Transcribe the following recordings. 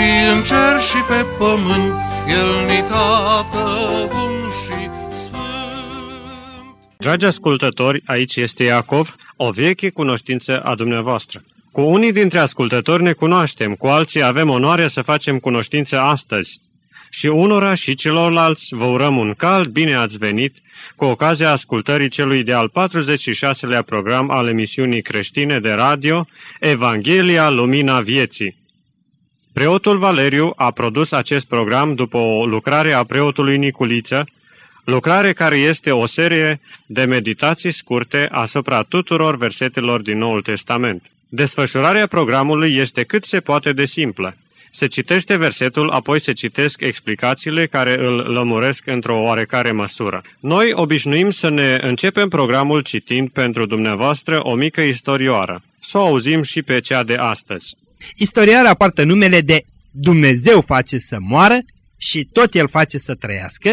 și în cer și pe pământ, El ni tată bun și sfânt. Dragi ascultători, aici este Iacov, o veche cunoștință a dumneavoastră. Cu unii dintre ascultători ne cunoaștem, cu alții avem onoarea să facem cunoștință astăzi. Și unora și celorlalți vă urăm un cald bine ați venit cu ocazia ascultării celui de-al 46-lea program al emisiunii creștine de radio Evanghelia Lumina Vieții. Preotul Valeriu a produs acest program după o lucrare a preotului Niculiță, lucrare care este o serie de meditații scurte asupra tuturor versetelor din Noul Testament. Desfășurarea programului este cât se poate de simplă. Se citește versetul, apoi se citesc explicațiile care îl lămuresc într-o oarecare măsură. Noi obișnuim să ne începem programul citind pentru dumneavoastră o mică istorioară. Să o auzim și pe cea de astăzi. Istorioara poartă numele de Dumnezeu face să moară și tot El face să trăiască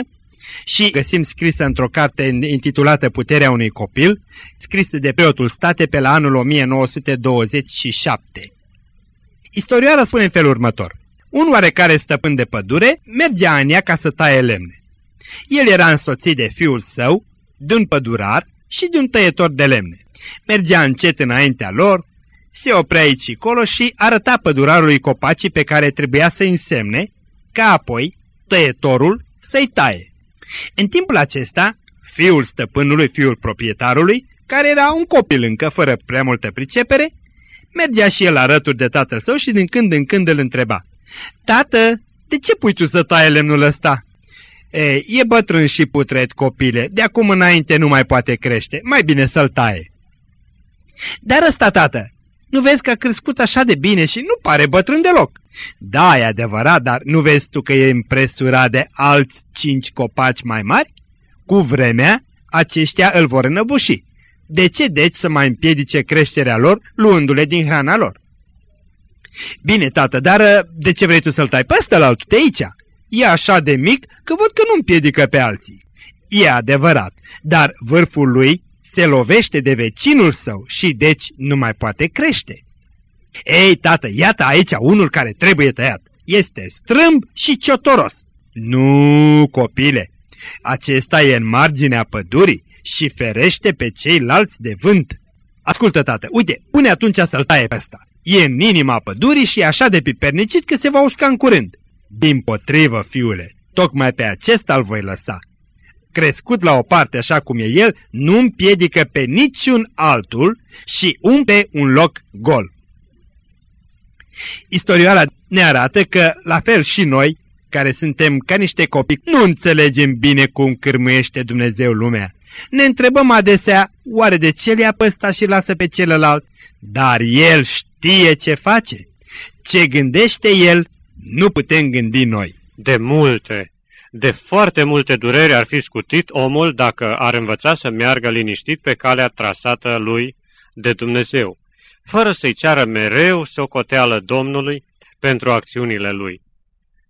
și găsim scrisă într-o carte intitulată Puterea unui copil, scrisă de preotul state pe la anul 1927. Istorioara spune în felul următor. Un oarecare stăpân de pădure mergea în ea ca să taie lemne. El era însoțit de fiul său, de un pădurar și de un tăietor de lemne. Mergea încet înaintea lor, se oprea aici colo și arăta pădurarului copacii pe care trebuia să însemne, ca apoi tăietorul să-i taie. În timpul acesta, fiul stăpânului, fiul proprietarului, care era un copil încă fără prea multă pricepere, mergea și el alături de tatăl său și din când în când îl întreba. Tată, de ce pui tu să taie lemnul ăsta? E, e bătrân și putret, copile, de acum înainte nu mai poate crește, mai bine să-l taie. Dar ăsta, tată, nu vezi că a crescut așa de bine și nu pare bătrân deloc? Da, e adevărat, dar nu vezi tu că e impresurat de alți cinci copaci mai mari? Cu vremea, aceștia îl vor înăbuși. De ce deci să mai împiedice creșterea lor, luându-le din hrana lor? Bine, tată, dar ă, de ce vrei tu să-l tai pe ăsta la altul de aici? E așa de mic că văd că nu împiedică pe alții. E adevărat, dar vârful lui se lovește de vecinul său și deci nu mai poate crește. Ei, tată, iată aici unul care trebuie tăiat. Este strâmb și ciotoros. Nu, copile, acesta e în marginea pădurii și ferește pe ceilalți de vânt. Ascultă, tată, uite, pune atunci să-l taie pe ăsta. E în inima pădurii și e așa de pipernicit că se va usca în curând. Din potrivă, fiule, tocmai pe acesta îl voi lăsa. Crescut la o parte așa cum e el, nu împiedică pe niciun altul și umpe un loc gol. Istorioara ne arată că, la fel și noi, care suntem ca niște copii, nu înțelegem bine cum cârmuiește Dumnezeu lumea. Ne întrebăm adesea, oare de ce le-a păstat și lasă pe celălalt? Dar El știe ce face. Ce gândește El, nu putem gândi noi. De multe, de foarte multe dureri ar fi scutit omul dacă ar învăța să meargă liniștit pe calea trasată lui de Dumnezeu fără să-i ceară mereu socoteală Domnului pentru acțiunile lui.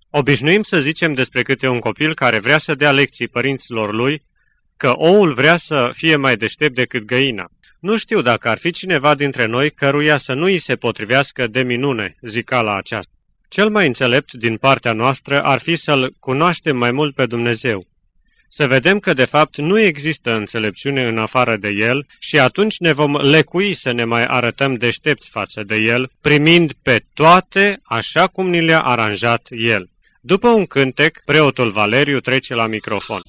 Obișnuim să zicem despre câte un copil care vrea să dea lecții părinților lui că oul vrea să fie mai deștept decât găina. Nu știu dacă ar fi cineva dintre noi căruia să nu îi se potrivească de minune zicala aceasta. Cel mai înțelept din partea noastră ar fi să-L cunoaștem mai mult pe Dumnezeu, să vedem că de fapt nu există înțelepciune în afară de el și atunci ne vom lecui să ne mai arătăm deștepți față de el, primind pe toate așa cum ni le-a aranjat el. După un cântec, preotul Valeriu trece la microfon.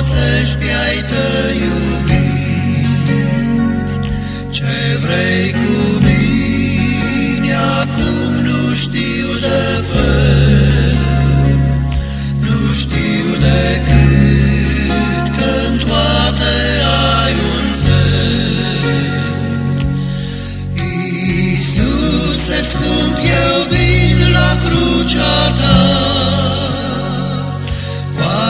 toți pe-ai tăi iubit, ce vrei cu mine acum nu știu de fel, nu știu decât că în toate ai un zel. Iisuse scump, eu vin la crucea ta,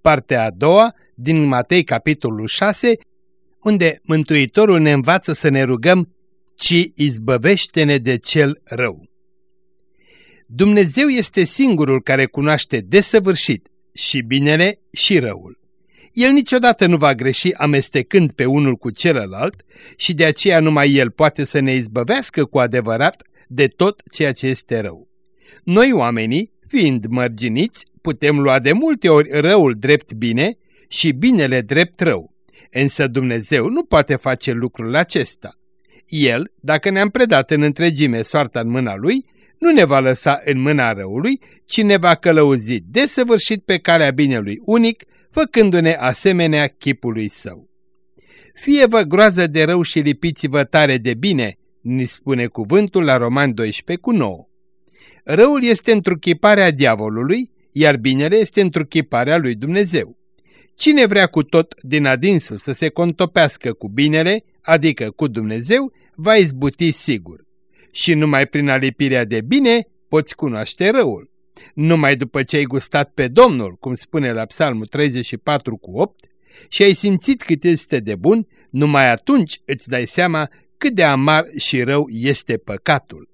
partea a doua, din Matei capitolul 6, unde Mântuitorul ne învață să ne rugăm, ci izbăvește-ne de cel rău. Dumnezeu este singurul care cunoaște desăvârșit și binele și răul. El niciodată nu va greși amestecând pe unul cu celălalt și de aceea numai El poate să ne izbăvească cu adevărat de tot ceea ce este rău. Noi oamenii, fiind mărginiți, putem lua de multe ori răul drept bine și binele drept rău, însă Dumnezeu nu poate face lucrul acesta. El, dacă ne-am predat în întregime soarta în mâna Lui, nu ne va lăsa în mâna răului, ci ne va călăuzi desăvârșit pe calea binelui unic, făcându-ne asemenea chipului său. Fie-vă groază de rău și lipiți-vă tare de bine, ni spune cuvântul la Roman 12 cu 9. Răul este întruchiparea diavolului, iar binele este întruchiparea lui Dumnezeu. Cine vrea cu tot din adinsul să se contopească cu binele, adică cu Dumnezeu, va izbuti sigur. Și numai prin alipirea de bine poți cunoaște răul. Numai după ce ai gustat pe Domnul, cum spune la Psalmul 34 cu 8, și ai simțit cât este de bun, numai atunci îți dai seama cât de amar și rău este păcatul.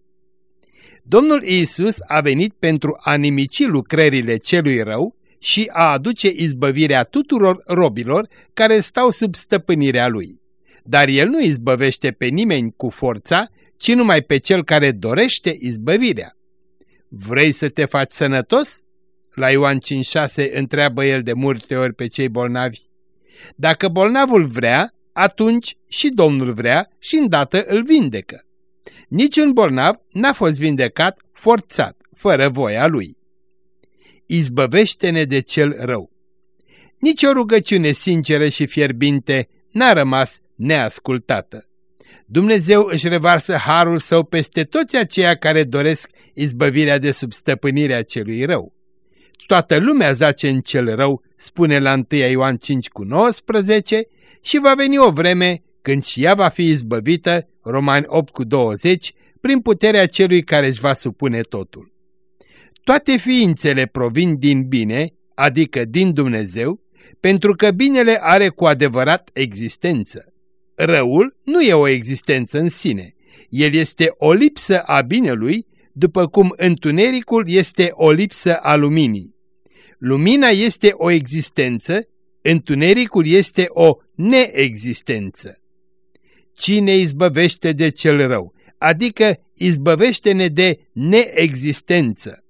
Domnul Iisus a venit pentru a nimici lucrările celui rău și a aduce izbăvirea tuturor robilor care stau sub stăpânirea lui. Dar el nu izbăvește pe nimeni cu forța, ci numai pe cel care dorește izbăvirea. Vrei să te faci sănătos? La Ioan 5,6 întreabă el de multe ori pe cei bolnavi. Dacă bolnavul vrea, atunci și Domnul vrea și îndată îl vindecă. Niciun bolnav n-a fost vindecat forțat, fără voia lui. Izbăvește-ne de cel rău. Nici o rugăciune sinceră și fierbinte n-a rămas neascultată. Dumnezeu își revarsă harul său peste toți aceia care doresc izbăvirea de sub stăpânirea celui rău. Toată lumea zace în cel rău, spune la 1 Ioan 5 cu 19, și va veni o vreme când și ea va fi izbăvită, Romani 8 cu 20, prin puterea celui care își va supune totul. Toate ființele provin din bine, adică din Dumnezeu, pentru că binele are cu adevărat existență. Răul nu e o existență în sine, el este o lipsă a binelui, după cum întunericul este o lipsă a luminii. Lumina este o existență, întunericul este o neexistență. Cine izbăvește de cel rău, adică izbăvește-ne de neexistență.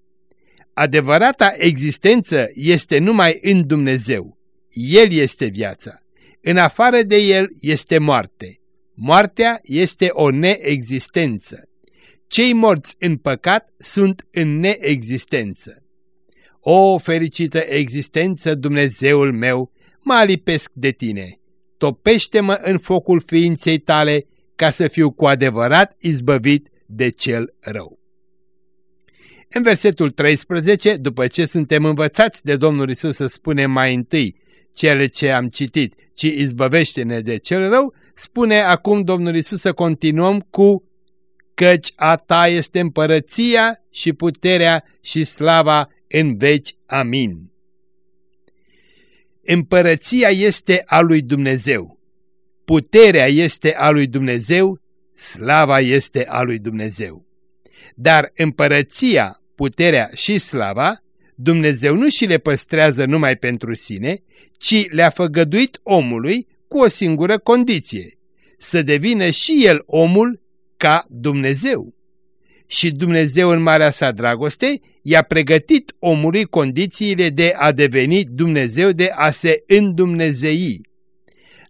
Adevărata existență este numai în Dumnezeu. El este viața. În afară de El este moarte. Moartea este o neexistență. Cei morți în păcat sunt în neexistență. O fericită existență, Dumnezeul meu, mă alipesc de tine. Topește-mă în focul ființei tale ca să fiu cu adevărat izbăvit de cel rău. În versetul 13, după ce suntem învățați de Domnul Isus să spunem mai întâi cele ce am citit, ci izbăvește-ne de cel rău, spune acum Domnul Isus să continuăm cu căci a ta este împărăția și puterea și slava în veci. Amin. Împărăția este a lui Dumnezeu, puterea este a lui Dumnezeu, slava este a lui Dumnezeu. Dar împărăția, puterea și slava, Dumnezeu nu și le păstrează numai pentru sine, ci le-a făgăduit omului cu o singură condiție, să devină și el omul ca Dumnezeu. Și Dumnezeu în marea sa dragoste i-a pregătit omului condițiile de a deveni Dumnezeu, de a se îndumnezei.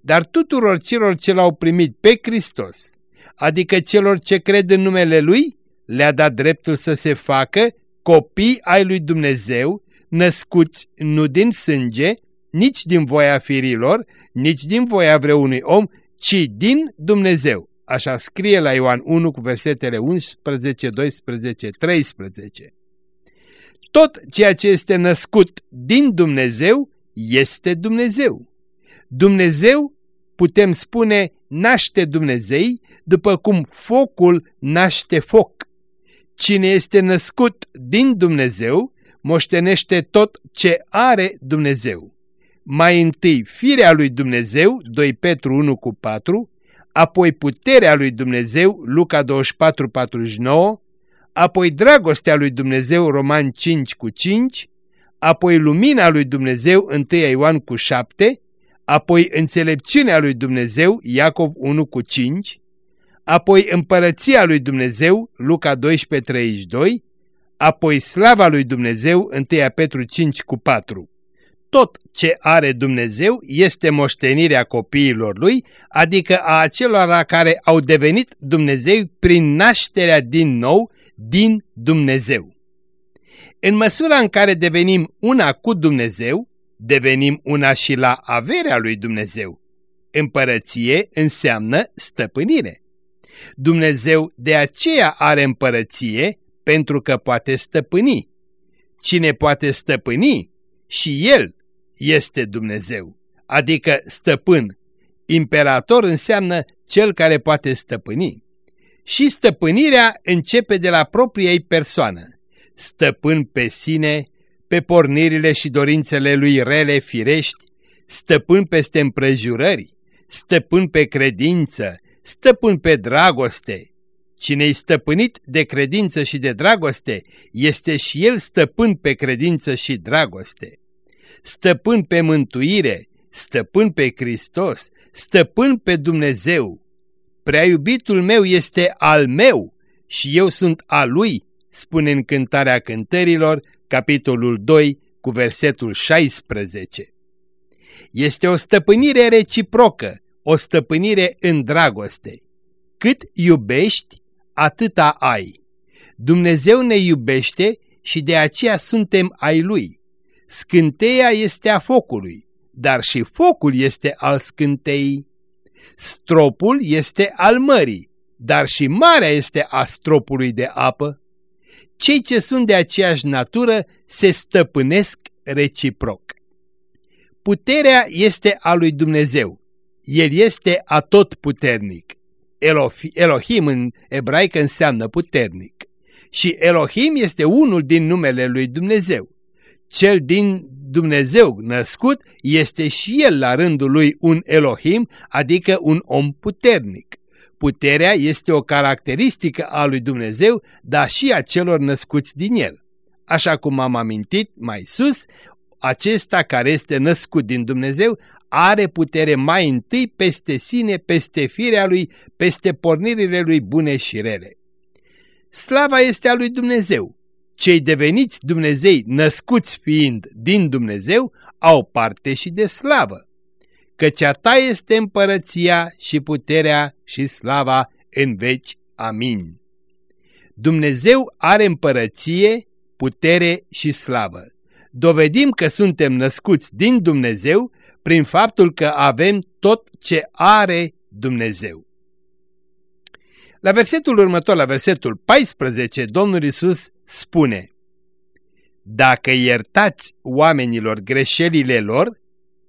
Dar tuturor celor ce l-au primit pe Hristos, adică celor ce cred în numele Lui, le-a dat dreptul să se facă copii ai lui Dumnezeu, născuți nu din sânge, nici din voia firilor, nici din voia vreunui om, ci din Dumnezeu. Așa scrie la Ioan 1 cu versetele 11, 12, 13. Tot ceea ce este născut din Dumnezeu este Dumnezeu. Dumnezeu, putem spune, naște Dumnezei după cum focul naște foc. Cine este născut din Dumnezeu, moștenește tot ce are Dumnezeu. Mai întâi firea lui Dumnezeu, 2 Petru 1 cu 4, apoi puterea lui Dumnezeu, Luca 24, 49, apoi dragostea lui Dumnezeu, Roman 5 cu 5, apoi lumina lui Dumnezeu, 1 Ioan cu 7, apoi înțelepciunea lui Dumnezeu, Iacov 1 cu 5, apoi împărăția lui Dumnezeu, Luca 12, 32, apoi slava lui Dumnezeu, 1 Petru 5 cu 4 tot ce are Dumnezeu este moștenirea copiilor lui, adică a acelora care au devenit Dumnezeu prin nașterea din nou din Dumnezeu. În măsura în care devenim una cu Dumnezeu, devenim una și la averea lui Dumnezeu. Împărăție înseamnă stăpânire. Dumnezeu de aceea are împărăție pentru că poate stăpâni. Cine poate stăpâni și el este Dumnezeu, adică stăpân. Imperator înseamnă cel care poate stăpâni. Și stăpânirea începe de la propria ei persoană. Stăpân pe sine, pe pornirile și dorințele lui rele firești, stăpân peste împrejurări, stăpân pe credință, stăpân pe dragoste. Cine-i stăpânit de credință și de dragoste, este și el stăpân pe credință și dragoste stăpân pe mântuire, stăpân pe Hristos, stăpân pe Dumnezeu. Prea iubitul meu este al meu și eu sunt al lui, spune în Cântarea Cântărilor, capitolul 2, cu versetul 16. Este o stăpânire reciprocă, o stăpânire în dragoste. Cât iubești, atâta ai. Dumnezeu ne iubește și de aceea suntem ai Lui. Scânteia este a focului, dar și focul este al scânteii. Stropul este al mării, dar și marea este a stropului de apă. Cei ce sunt de aceeași natură se stăpânesc reciproc. Puterea este a lui Dumnezeu. El este atotputernic. Elohim în ebraică înseamnă puternic. Și Elohim este unul din numele lui Dumnezeu cel din Dumnezeu născut este și el la rândul lui un Elohim, adică un om puternic. Puterea este o caracteristică a lui Dumnezeu, dar și a celor născuți din el. Așa cum am amintit mai sus, acesta care este născut din Dumnezeu are putere mai întâi peste sine, peste firea lui, peste pornirile lui bune și rele. Slava este a lui Dumnezeu, cei deveniți Dumnezei născuți fiind din Dumnezeu au parte și de slavă, căci a ta este împărăția și puterea și slava în veci. Amin. Dumnezeu are împărăție, putere și slavă. Dovedim că suntem născuți din Dumnezeu prin faptul că avem tot ce are Dumnezeu. La versetul următor, la versetul 14, Domnul Isus spune Dacă iertați oamenilor greșelile lor,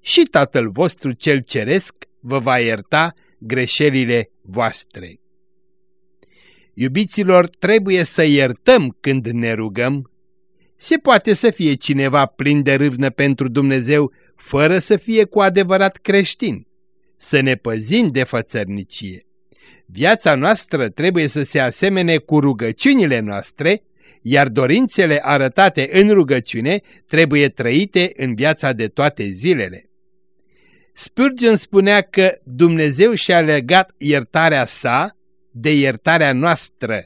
și Tatăl vostru cel ceresc vă va ierta greșelile voastre. Iubiților, trebuie să iertăm când ne rugăm. Se poate să fie cineva plin de râvnă pentru Dumnezeu, fără să fie cu adevărat creștin. Să ne păzim de fățărnicie. Viața noastră trebuie să se asemene cu rugăciunile noastre, iar dorințele arătate în rugăciune trebuie trăite în viața de toate zilele. Spurgeon spunea că Dumnezeu și-a legat iertarea sa de iertarea noastră.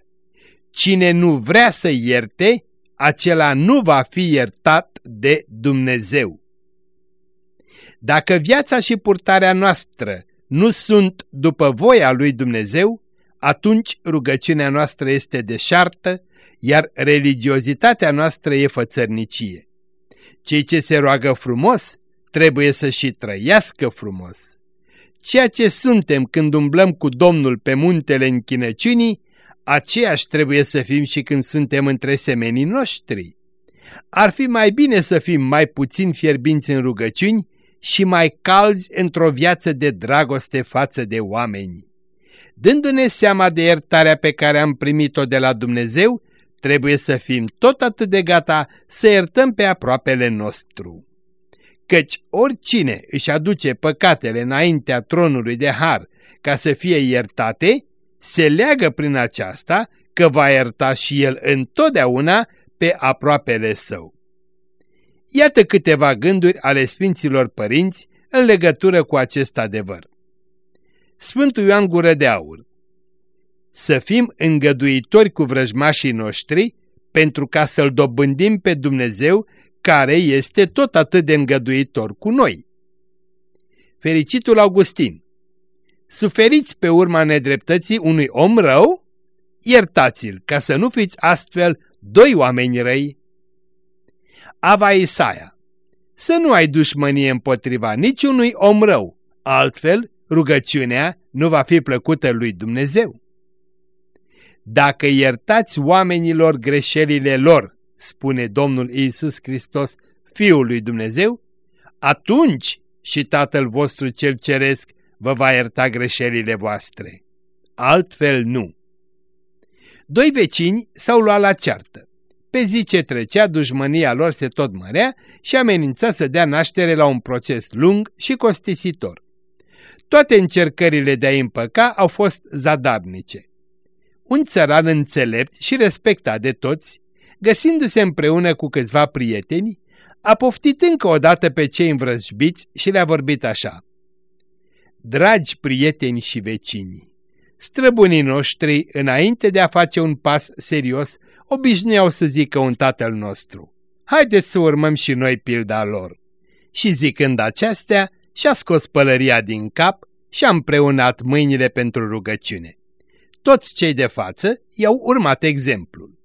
Cine nu vrea să ierte, acela nu va fi iertat de Dumnezeu. Dacă viața și purtarea noastră nu sunt după voia lui Dumnezeu, atunci rugăciunea noastră este deșartă, iar religiozitatea noastră e fățărnicie. Cei ce se roagă frumos trebuie să și trăiască frumos. Ceea ce suntem când umblăm cu Domnul pe muntele închinăciunii, aceeași trebuie să fim și când suntem între semenii noștri. Ar fi mai bine să fim mai puțin fierbinți în rugăciuni și mai calzi într-o viață de dragoste față de oameni. Dându-ne seama de iertarea pe care am primit-o de la Dumnezeu, trebuie să fim tot atât de gata să iertăm pe aproapele nostru. Căci oricine își aduce păcatele înaintea tronului de har ca să fie iertate, se leagă prin aceasta că va ierta și el întotdeauna pe aproapele său. Iată câteva gânduri ale Sfinților Părinți în legătură cu acest adevăr. Sfântul Ioan Gură de Aur Să fim îngăduitori cu vrăjmașii noștri pentru ca să-L dobândim pe Dumnezeu care este tot atât de îngăduitor cu noi. Fericitul Augustin Suferiți pe urma nedreptății unui om rău? Iertați-l, ca să nu fiți astfel doi oameni răi. Ava Isaia Să nu ai dușmănie împotriva niciunui om rău, altfel rugăciunea nu va fi plăcută lui Dumnezeu. Dacă iertați oamenilor greșelile lor, spune Domnul Iisus Hristos, Fiul lui Dumnezeu, atunci și Tatăl vostru cel ceresc vă va ierta greșelile voastre. Altfel nu. Doi vecini s-au luat la ceartă. Pe zi ce trecea, dușmânia lor se tot mărea și amenința să dea naștere la un proces lung și costisitor. Toate încercările de a împăca au fost zadarnice. Un țăran înțelept și respectat de toți, găsindu-se împreună cu câțiva prieteni, a poftit încă o dată pe cei învrăjbiți și le-a vorbit așa. Dragi prieteni și vecini, străbunii noștri, înainte de a face un pas serios, obișnuiau să zică un tatăl nostru. Haideți să urmăm și noi pilda lor. Și zicând acestea, și-a scos pălăria din cap și a împreunat mâinile pentru rugăciune. Toți cei de față i-au urmat exemplul.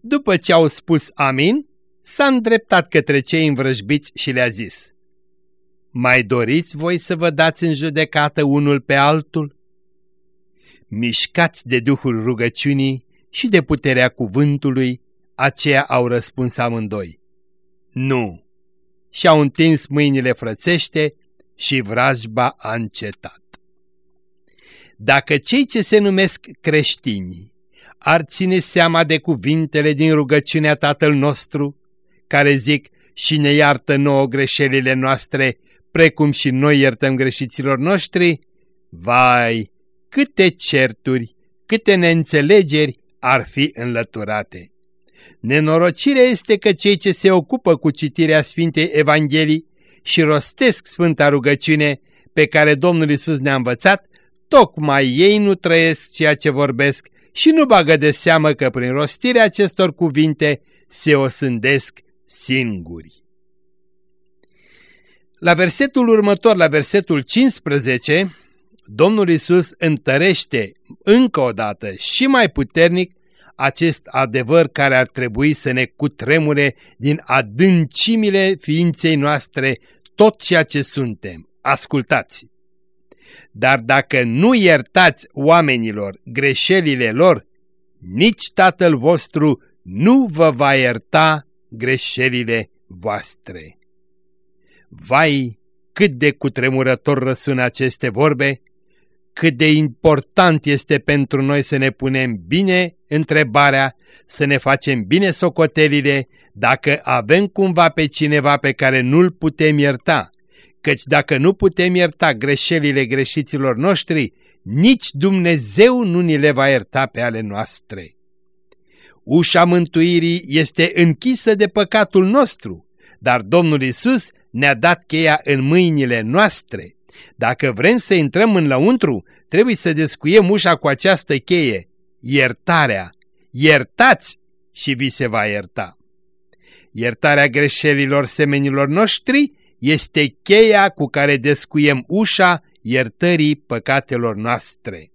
După ce au spus amin, s-a îndreptat către cei învrăjbiți și le-a zis Mai doriți voi să vă dați în judecată unul pe altul? Mișcați de Duhul rugăciunii și de puterea cuvântului, aceia au răspuns amândoi. Nu! Și-au întins mâinile frățește și vrajba a încetat. Dacă cei ce se numesc creștini ar ține seama de cuvintele din rugăciunea Tatăl nostru, care zic și ne iartă nouă greșelile noastre, precum și noi iertăm greșiților noștri, vai, câte certuri, câte neînțelegeri ar fi înlăturate. Nenorocirea este că cei ce se ocupă cu citirea Sfintei Evanghelii și rostesc Sfânta rugăciune pe care Domnul Isus ne-a învățat, tocmai ei nu trăiesc ceea ce vorbesc și nu bagă de seamă că prin rostirea acestor cuvinte se osândesc singuri. La versetul următor, la versetul 15, Domnul Isus întărește încă o dată și mai puternic acest adevăr care ar trebui să ne cutremure din adâncimile ființei noastre tot ceea ce suntem. Ascultați! Dar dacă nu iertați oamenilor greșelile lor, nici Tatăl vostru nu vă va ierta greșelile voastre. Vai, cât de cutremurător răsună aceste vorbe, cât de important este pentru noi să ne punem bine întrebarea, să ne facem bine socotelile, dacă avem cumva pe cineva pe care nu-l putem ierta, căci dacă nu putem ierta greșelile greșiților noștri, nici Dumnezeu nu ni le va ierta pe ale noastre. Ușa mântuirii este închisă de păcatul nostru, dar Domnul Isus ne-a dat cheia în mâinile noastre. Dacă vrem să intrăm în lăuntru, trebuie să descuiem ușa cu această cheie, iertarea. Iertați și vi se va ierta. Iertarea greșelilor semenilor noștri este cheia cu care descuiem ușa iertării păcatelor noastre.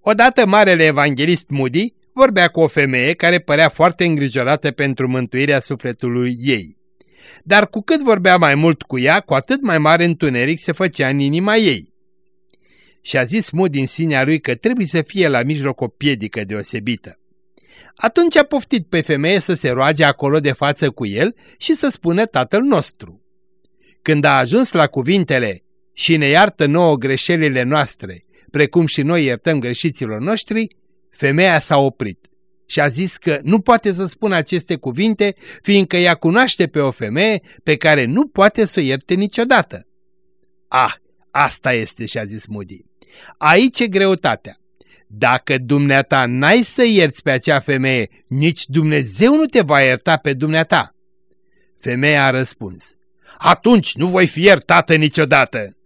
Odată marele evanghelist Moody vorbea cu o femeie care părea foarte îngrijorată pentru mântuirea sufletului ei. Dar cu cât vorbea mai mult cu ea, cu atât mai mare întuneric se făcea în inima ei. Și a zis Moody în sinea lui că trebuie să fie la mijloc o piedică deosebită. Atunci a poftit pe femeie să se roage acolo de față cu el și să spună tatăl nostru. Când a ajuns la cuvintele și ne iartă nouă greșelile noastre, precum și noi iertăm greșiților noștri, femeia s-a oprit și a zis că nu poate să spună aceste cuvinte, fiindcă ea cunoaște pe o femeie pe care nu poate să o ierte niciodată. Ah, asta este, și-a zis Moody. Aici e greutatea. Dacă dumneata n-ai să ierți pe acea femeie, nici Dumnezeu nu te va ierta pe dumneata. Femeia a răspuns, atunci nu voi fi iertată niciodată.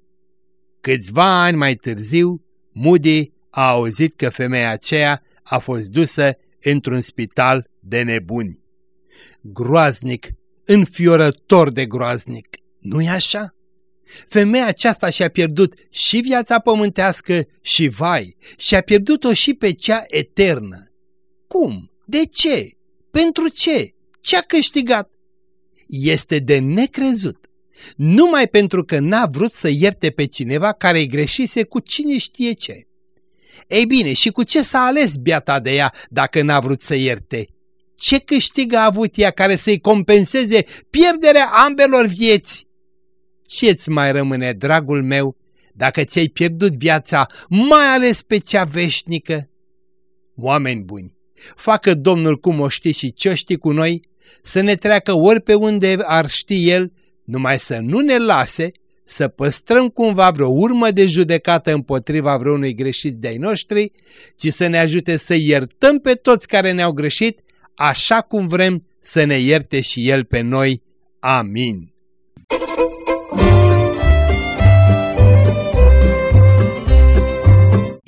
Câțiva ani mai târziu, Moody a auzit că femeia aceea a fost dusă într-un spital de nebuni. Groaznic, înfiorător de groaznic, nu-i așa? Femeia aceasta și-a pierdut și viața pământească și vai, și-a pierdut-o și pe cea eternă. Cum? De ce? Pentru ce? Ce-a câștigat? Este de necrezut. Numai pentru că n-a vrut să ierte pe cineva care îi greșise cu cine știe ce. Ei bine, și cu ce s-a ales biata de ea dacă n-a vrut să ierte? Ce câștig a avut ea care să-i compenseze pierderea ambelor vieți? Ce-ți mai rămâne, dragul meu, dacă ți-ai pierdut viața, mai ales pe cea veșnică? Oameni buni, facă Domnul cum o știe și ce știe cu noi, să ne treacă ori pe unde ar ști El, numai să nu ne lase să păstrăm cumva vreo urmă de judecată împotriva vreunui greșit de-ai noștri, ci să ne ajute să iertăm pe toți care ne-au greșit, așa cum vrem să ne ierte și El pe noi. Amin.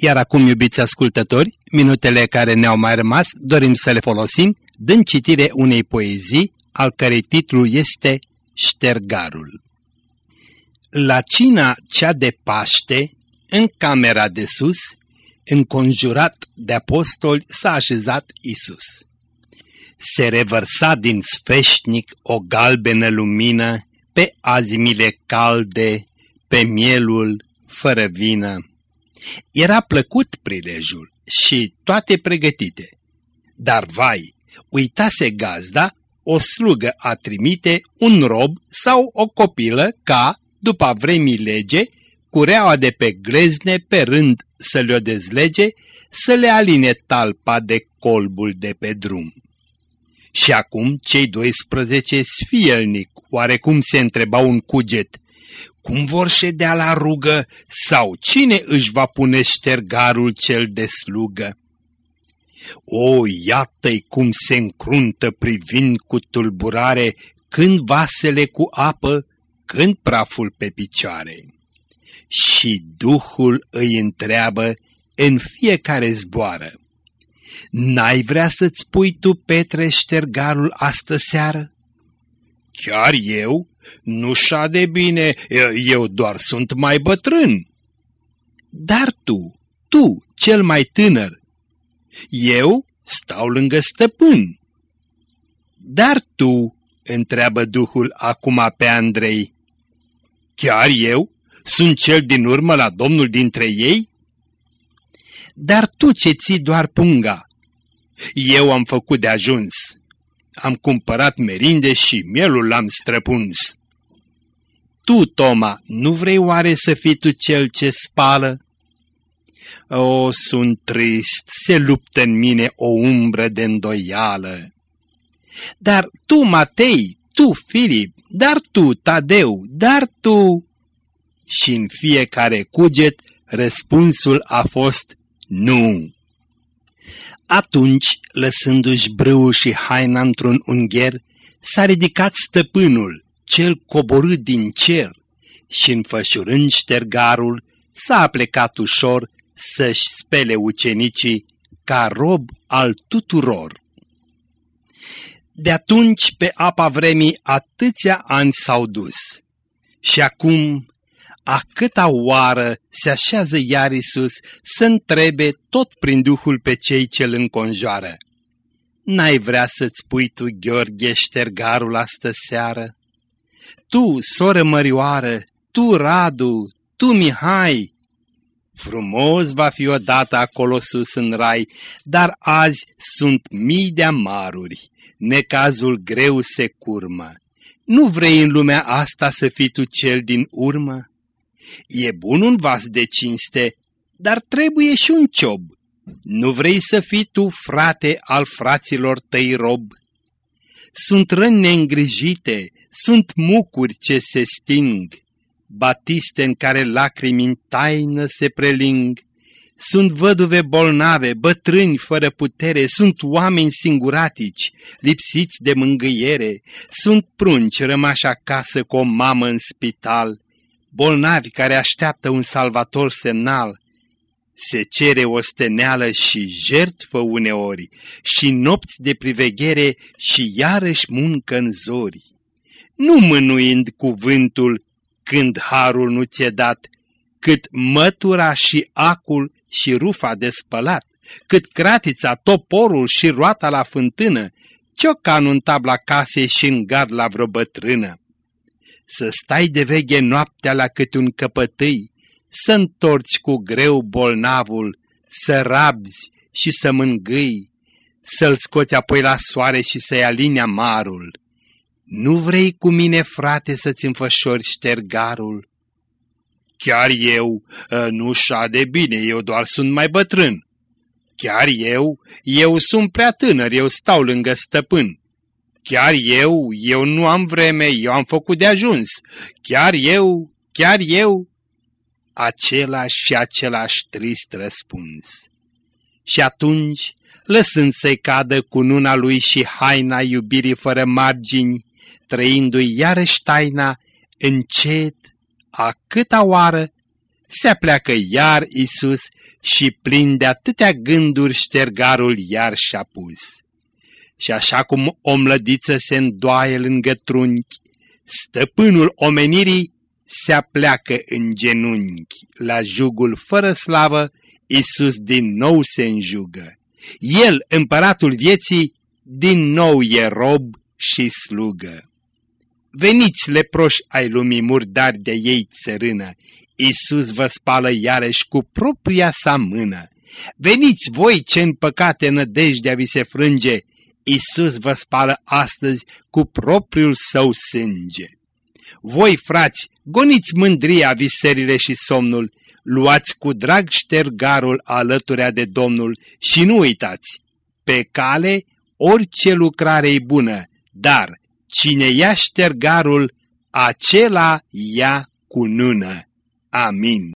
Iar acum, iubiți ascultători, minutele care ne-au mai rămas dorim să le folosim dând citire unei poezii, al cărei titlu este Ștergarul. La cina cea de Paște, în camera de sus, înconjurat de apostoli, s-a așezat Isus. Se revărsa din sfeșnic o galbenă lumină pe azimile calde, pe mielul fără vină. Era plăcut prilejul și toate pregătite. Dar vai, uitase gazda o slugă a trimite un rob sau o copilă ca, după vremii lege, cureaua de pe glezne pe rând să le-o dezlege, să le aline talpa de colbul de pe drum. Și acum cei 12 sfielnic, oarecum se întreba un cuget, cum vor ședea la rugă sau cine își va pune ștergarul cel de slugă? O, iată-i cum se încruntă privind cu tulburare când vasele cu apă, când praful pe picioare. Și Duhul îi întreabă în fiecare zboară. N-ai vrea să-ți pui tu, Petre, ștergarul astă seară? Chiar eu? Nu șa de bine, eu doar sunt mai bătrân. Dar tu, tu, cel mai tânăr, eu stau lângă stăpân. Dar tu, întreabă Duhul acum pe Andrei, chiar eu sunt cel din urmă la Domnul dintre ei? Dar tu ce ții doar punga? Eu am făcut de ajuns. Am cumpărat merinde și mielul l-am străpuns. Tu, Toma, nu vrei oare să fii tu cel ce spală? O, sunt trist, se luptă în mine o umbră de îndoială. Dar tu, Matei, tu, Filip, dar tu, Tadeu, dar tu... Și în fiecare cuget răspunsul a fost nu. Atunci, lăsându-și brâul și haina într-un ungher, s-a ridicat stăpânul, cel coborât din cer, și înfășurând ștergarul, s-a plecat ușor să-și spele ucenicii ca rob al tuturor. De atunci pe apa vremii atâția ani s-au dus și acum a câta oară se așează iar Iisus să întrebe tot prin Duhul pe cei ce îl înconjoară. N-ai vrea să-ți pui tu, Gheorghe, ștergarul astă seară? Tu, soră mărioară, tu, Radu, tu, Mihai, Frumos va fi odată acolo sus în rai, dar azi sunt mii de amaruri, necazul greu se curmă. Nu vrei în lumea asta să fii tu cel din urmă? E bun un vas de cinste, dar trebuie și un ciob. Nu vrei să fii tu, frate, al fraților tăi rob? Sunt răni neîngrijite, sunt mucuri ce se sting, batiste în care lacrimi în taină se preling, sunt văduve bolnave, bătrâni fără putere, sunt oameni singuratici, lipsiți de mângâiere, sunt prunci rămași acasă cu o mamă în spital, bolnavi care așteaptă un salvator semnal. Se cere o steneală și jertfă uneori, și nopți de priveghere și iarăși muncă în zori. Nu mânuind cuvântul când harul nu ți-e dat, cât mătura și acul și rufa de spălat, cât cratița, toporul și roata la fântână, ciocanul în tabla casei și în gard la vreo bătrână. Să stai de veghe noaptea la cât un căpătâi, să întorci cu greu bolnavul, să rabzi și să mângâi, să-l scoți apoi la soare și să-i aline amarul. Nu vrei cu mine, frate, să-ți înfășori ștergarul? Chiar eu, ă, nu șa de bine, eu doar sunt mai bătrân. Chiar eu, eu sunt prea tânăr, eu stau lângă stăpân. Chiar eu, eu nu am vreme, eu am făcut de ajuns. Chiar eu, chiar eu. Același și același trist răspuns. Și atunci, lăsând să-i cadă cu nuna lui și haina iubirii fără margini, trăindu-i iarăși taina, încet, a câta oară, se apleacă iar Isus și plin de atâtea gânduri ștergarul iar și-a pus. Și așa cum o mlădiță se îndoaie lângă trunchi, stăpânul omenirii se apleacă în genunchi. La jugul fără slavă, Isus din nou se înjugă. El, împăratul vieții, din nou e rob și slugă. Veniți, leproși ai lumii murdari de ei țărână, Iisus vă spală iarăși cu propria sa mână. Veniți voi ce în păcate nădejdea vi se frânge, Iisus vă spală astăzi cu propriul său sânge. Voi, frați, goniți mândria, viserile și somnul, luați cu drag ștergarul alăturea de Domnul și nu uitați, pe cale orice lucrare e bună, dar Cine ia ștergarul, acela ia cu nună. Amin.